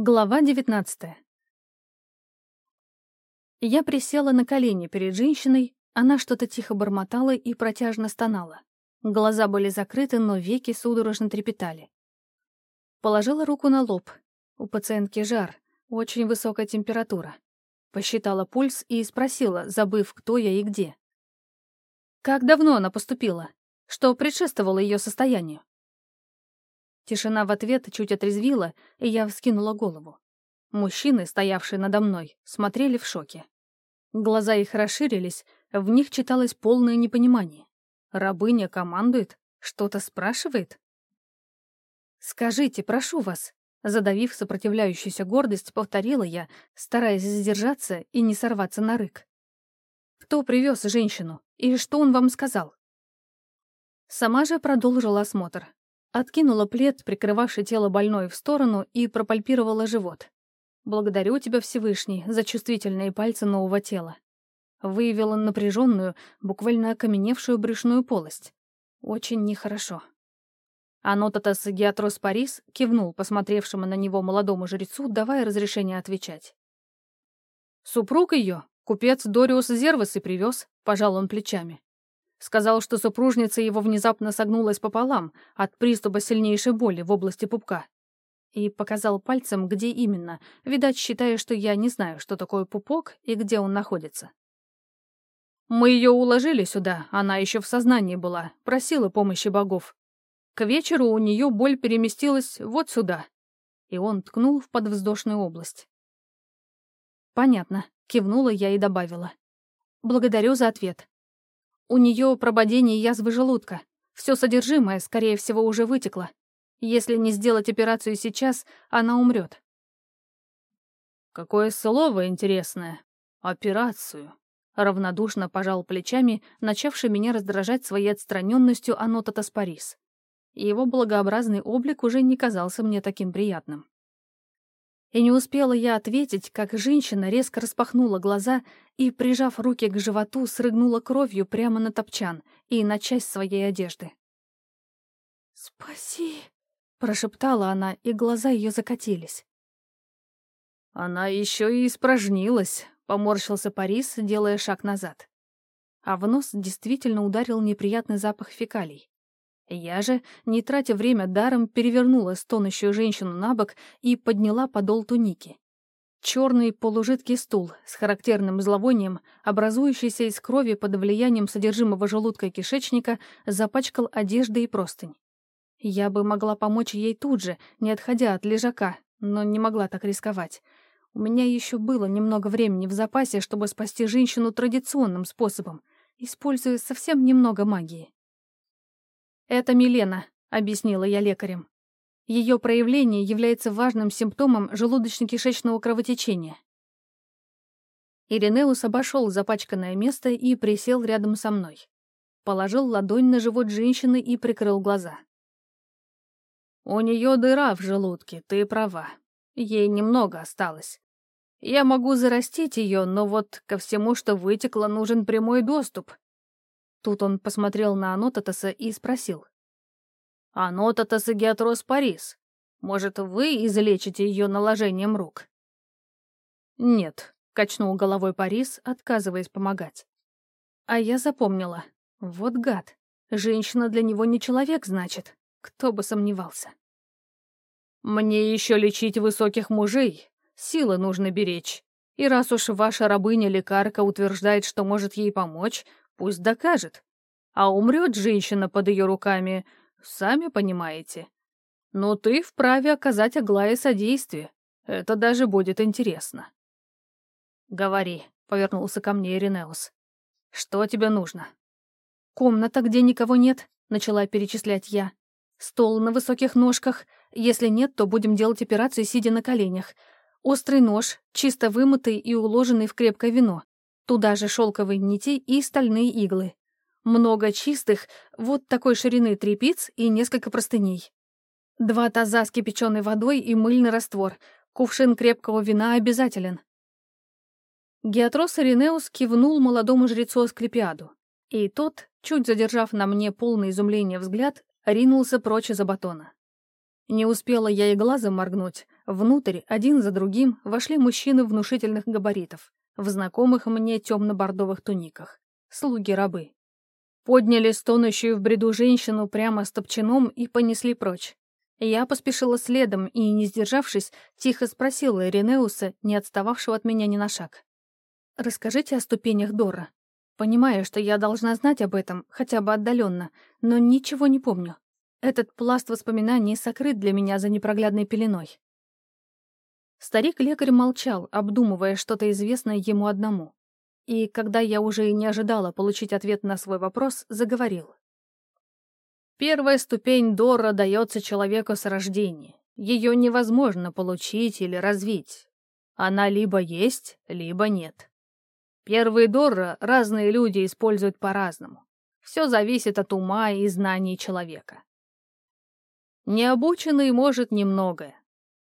Глава девятнадцатая. Я присела на колени перед женщиной, она что-то тихо бормотала и протяжно стонала. Глаза были закрыты, но веки судорожно трепетали. Положила руку на лоб. У пациентки жар, очень высокая температура. Посчитала пульс и спросила, забыв, кто я и где. Как давно она поступила? Что предшествовало ее состоянию? Тишина в ответ чуть отрезвила, и я вскинула голову. Мужчины, стоявшие надо мной, смотрели в шоке. Глаза их расширились, в них читалось полное непонимание. Рабыня командует? Что-то спрашивает? «Скажите, прошу вас», — задавив сопротивляющуюся гордость, повторила я, стараясь сдержаться и не сорваться на рык. «Кто привез женщину? И что он вам сказал?» Сама же продолжила осмотр, Откинула плед, прикрывавший тело больной, в сторону и пропальпировала живот. «Благодарю тебя, Всевышний, за чувствительные пальцы нового тела». Выявила напряженную, буквально окаменевшую брюшную полость. Очень нехорошо. Анотатас Геатрос Парис кивнул посмотревшему на него молодому жрецу, давая разрешение отвечать. «Супруг ее, купец Дориус Зервас и привез», — пожал он плечами. Сказал, что супружница его внезапно согнулась пополам от приступа сильнейшей боли в области пупка. И показал пальцем, где именно, видать, считая, что я не знаю, что такое пупок и где он находится. Мы ее уложили сюда, она еще в сознании была, просила помощи богов. К вечеру у нее боль переместилась вот сюда. И он ткнул в подвздошную область. «Понятно», — кивнула я и добавила. «Благодарю за ответ. У нее прободение язвы желудка. Все содержимое, скорее всего, уже вытекло. Если не сделать операцию сейчас, она умрет. «Какое слово интересное. Операцию». Равнодушно пожал плечами, начавший меня раздражать своей отстраненностью Анотатас Парис. Его благообразный облик уже не казался мне таким приятным. И не успела я ответить, как женщина резко распахнула глаза и, прижав руки к животу, срыгнула кровью прямо на топчан и на часть своей одежды. «Спаси!» — прошептала она, и глаза ее закатились. «Она еще и испражнилась», — поморщился Парис, делая шаг назад. А в нос действительно ударил неприятный запах фекалий. Я же, не тратя время даром, перевернула стонущую женщину на бок и подняла подол туники. Черный полужидкий стул с характерным зловонием, образующийся из крови под влиянием содержимого желудка и кишечника, запачкал одежды и простынь. Я бы могла помочь ей тут же, не отходя от лежака, но не могла так рисковать. У меня еще было немного времени в запасе, чтобы спасти женщину традиционным способом, используя совсем немного магии. «Это Милена», — объяснила я лекарям. Ее проявление является важным симптомом желудочно-кишечного кровотечения. Иринеус обошел запачканное место и присел рядом со мной. Положил ладонь на живот женщины и прикрыл глаза. «У нее дыра в желудке, ты права. Ей немного осталось. Я могу зарастить ее, но вот ко всему, что вытекло, нужен прямой доступ. Тут он посмотрел на Анотатаса и спросил. «Анотатас и Геатрос Парис, может, вы излечите ее наложением рук?» «Нет», — качнул головой Парис, отказываясь помогать. А я запомнила. Вот гад. Женщина для него не человек, значит. Кто бы сомневался. «Мне еще лечить высоких мужей. Силы нужно беречь. И раз уж ваша рабыня-лекарка утверждает, что может ей помочь, Пусть докажет. А умрет женщина под ее руками, сами понимаете. Но ты вправе оказать Аглае содействие. Это даже будет интересно. «Говори», — повернулся ко мне Иринеус. «Что тебе нужно?» «Комната, где никого нет», — начала перечислять я. «Стол на высоких ножках. Если нет, то будем делать операцию, сидя на коленях. Острый нож, чисто вымытый и уложенный в крепкое вино. Туда же шелковые нити и стальные иглы. Много чистых, вот такой ширины трепиц и несколько простыней. Два таза с кипяченой водой и мыльный раствор. Кувшин крепкого вина обязателен. Геатрос Иринеус кивнул молодому жрецу Асклепиаду. И тот, чуть задержав на мне полное изумление взгляд, ринулся прочь из-за батона. Не успела я и глазом моргнуть. Внутрь, один за другим, вошли мужчины внушительных габаритов, в знакомых мне темно-бордовых туниках. Слуги-рабы. Подняли стонущую в бреду женщину прямо с топчаном и понесли прочь. Я поспешила следом и, не сдержавшись, тихо спросила Иринеуса, не отстававшего от меня ни на шаг. «Расскажите о ступенях Дора. Понимаю, что я должна знать об этом, хотя бы отдаленно, но ничего не помню. Этот пласт воспоминаний сокрыт для меня за непроглядной пеленой». Старик-лекарь молчал, обдумывая что-то известное ему одному. И когда я уже и не ожидала получить ответ на свой вопрос, заговорил. Первая ступень Дора дается человеку с рождения. Ее невозможно получить или развить. Она либо есть, либо нет. Первые Дора разные люди используют по-разному. Все зависит от ума и знаний человека. Необученный может немногое,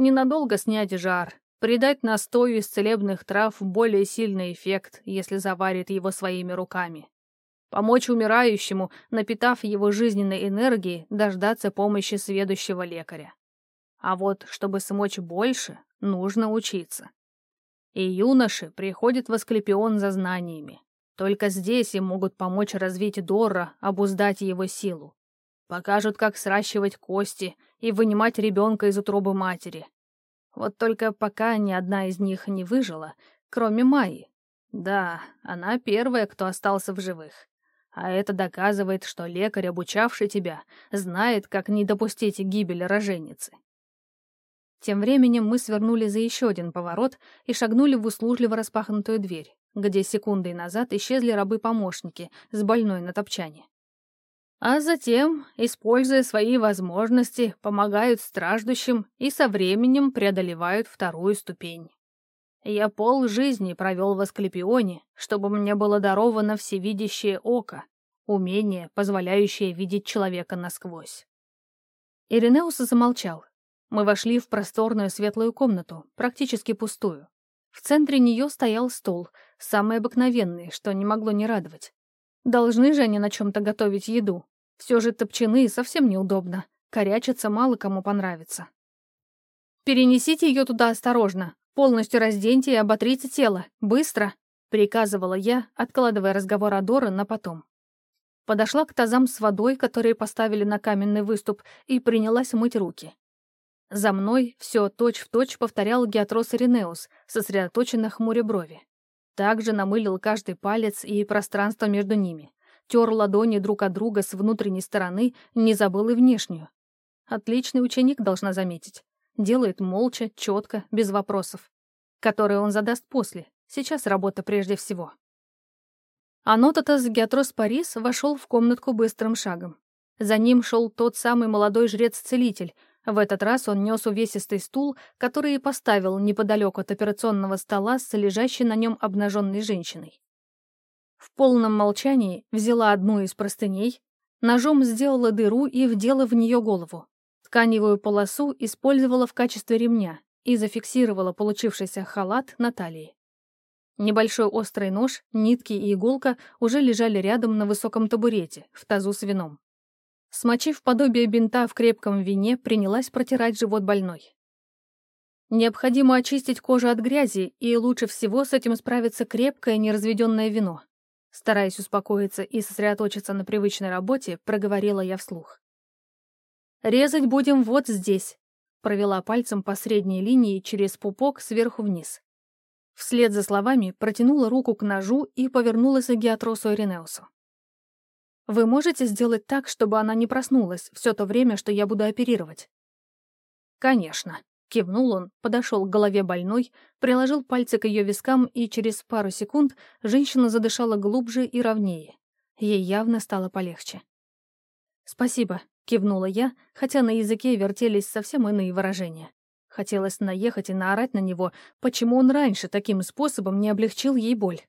Ненадолго снять жар, придать настою из целебных трав более сильный эффект, если заварит его своими руками. Помочь умирающему, напитав его жизненной энергией, дождаться помощи сведущего лекаря. А вот, чтобы смочь больше, нужно учиться. И юноши приходят в Асклепион за знаниями. Только здесь им могут помочь развить Дора, обуздать его силу. Покажут, как сращивать кости и вынимать ребенка из утробы матери. Вот только пока ни одна из них не выжила, кроме Майи. Да, она первая, кто остался в живых. А это доказывает, что лекарь, обучавший тебя, знает, как не допустить гибели роженицы. Тем временем мы свернули за еще один поворот и шагнули в услужливо распахнутую дверь, где секундой назад исчезли рабы-помощники с больной на топчане. А затем, используя свои возможности, помогают страждущим и со временем преодолевают вторую ступень. Я пол жизни провел в Асклепионе, чтобы мне было даровано всевидящее око, умение, позволяющее видеть человека насквозь. Иринеус замолчал. Мы вошли в просторную светлую комнату, практически пустую. В центре нее стоял стол, самый обыкновенный, что не могло не радовать. Должны же они на чем-то готовить еду. Все же топчаны совсем неудобно. Корячиться мало кому понравится. «Перенесите ее туда осторожно. Полностью разденьте и оботрите тело. Быстро!» — приказывала я, откладывая разговор Адора на потом. Подошла к тазам с водой, которые поставили на каменный выступ, и принялась мыть руки. За мной все точь-в-точь повторял Геатрос Иринеус, сосредоточенно хмуря брови. Также намылил каждый палец и пространство между ними. Тер ладони друг от друга с внутренней стороны, не забыл и внешнюю. Отличный ученик, должна заметить. Делает молча, четко, без вопросов. Которые он задаст после. Сейчас работа прежде всего. Анотатас Геатрос Парис вошел в комнатку быстрым шагом. За ним шел тот самый молодой жрец-целитель, в этот раз он нес увесистый стул, который и поставил неподалеку от операционного стола с лежащей на нем обнаженной женщиной. В полном молчании взяла одну из простыней, ножом сделала дыру и вдела в нее голову. Тканевую полосу использовала в качестве ремня и зафиксировала получившийся халат на талии. Небольшой острый нож, нитки и иголка уже лежали рядом на высоком табурете, в тазу с вином. Смочив подобие бинта в крепком вине, принялась протирать живот больной. Необходимо очистить кожу от грязи, и лучше всего с этим справится крепкое неразведенное вино. Стараясь успокоиться и сосредоточиться на привычной работе, проговорила я вслух. «Резать будем вот здесь», — провела пальцем по средней линии через пупок сверху вниз. Вслед за словами протянула руку к ножу и повернулась к Геатросу Иринеусу. Вы можете сделать так, чтобы она не проснулась все то время, что я буду оперировать?» «Конечно», — кивнул он, подошел к голове больной, приложил пальцы к ее вискам, и через пару секунд женщина задышала глубже и ровнее. Ей явно стало полегче. «Спасибо», — кивнула я, хотя на языке вертелись совсем иные выражения. Хотелось наехать и наорать на него, почему он раньше таким способом не облегчил ей боль.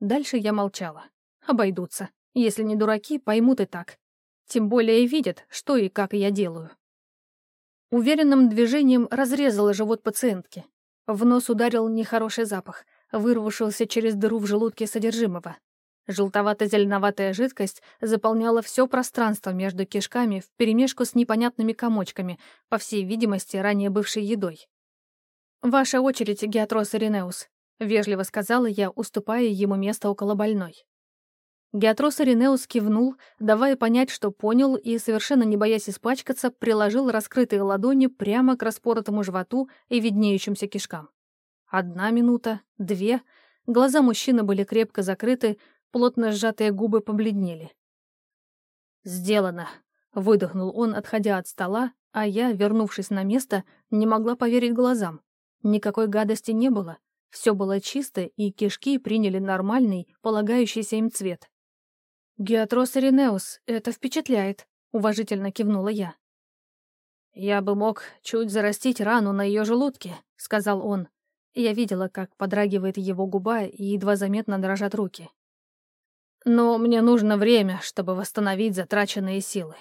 Дальше я молчала. Обойдутся. Если не дураки, поймут и так. Тем более видят, что и как я делаю. Уверенным движением разрезала живот пациентки. В нос ударил нехороший запах, вырвавшийся через дыру в желудке содержимого. Желтовато-зеленоватая жидкость заполняла все пространство между кишками вперемешку с непонятными комочками, по всей видимости, ранее бывшей едой. «Ваша очередь, Геатрос Иринеус», — вежливо сказала я, уступая ему место около больной. Геатрос Иринеус кивнул, давая понять, что понял, и, совершенно не боясь испачкаться, приложил раскрытые ладони прямо к распоротому животу и виднеющимся кишкам. Одна минута, две. Глаза мужчины были крепко закрыты, плотно сжатые губы побледнели. «Сделано», — выдохнул он, отходя от стола, а я, вернувшись на место, не могла поверить глазам. Никакой гадости не было. Все было чисто, и кишки приняли нормальный, полагающийся им цвет. «Геатрос Иринеус, это впечатляет», — уважительно кивнула я. «Я бы мог чуть зарастить рану на ее желудке», — сказал он. Я видела, как подрагивает его губа и едва заметно дрожат руки. «Но мне нужно время, чтобы восстановить затраченные силы.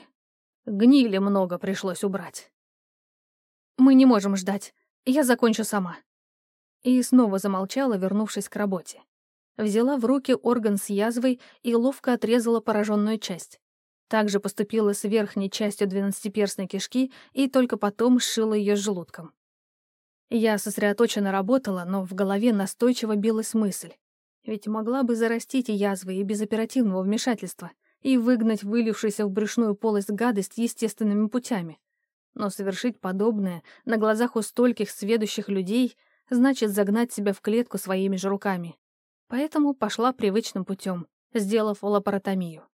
Гнили много пришлось убрать». «Мы не можем ждать. Я закончу сама». И снова замолчала, вернувшись к работе взяла в руки орган с язвой и ловко отрезала пораженную часть. Также поступила с верхней частью двенадцатиперстной кишки и только потом сшила ее с желудком. Я сосредоточенно работала, но в голове настойчиво билась мысль. Ведь могла бы зарастить язвы и без оперативного вмешательства и выгнать вылившуюся в брюшную полость гадость естественными путями. Но совершить подобное на глазах у стольких сведущих людей значит загнать себя в клетку своими же руками. Поэтому пошла привычным путем, сделав лапаротомию.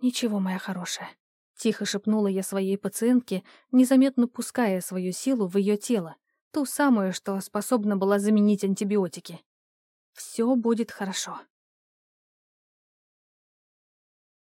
«Ничего, моя хорошая», — тихо шепнула я своей пациентке, незаметно пуская свою силу в ее тело, ту самую, что способна была заменить антибиотики. «Все будет хорошо».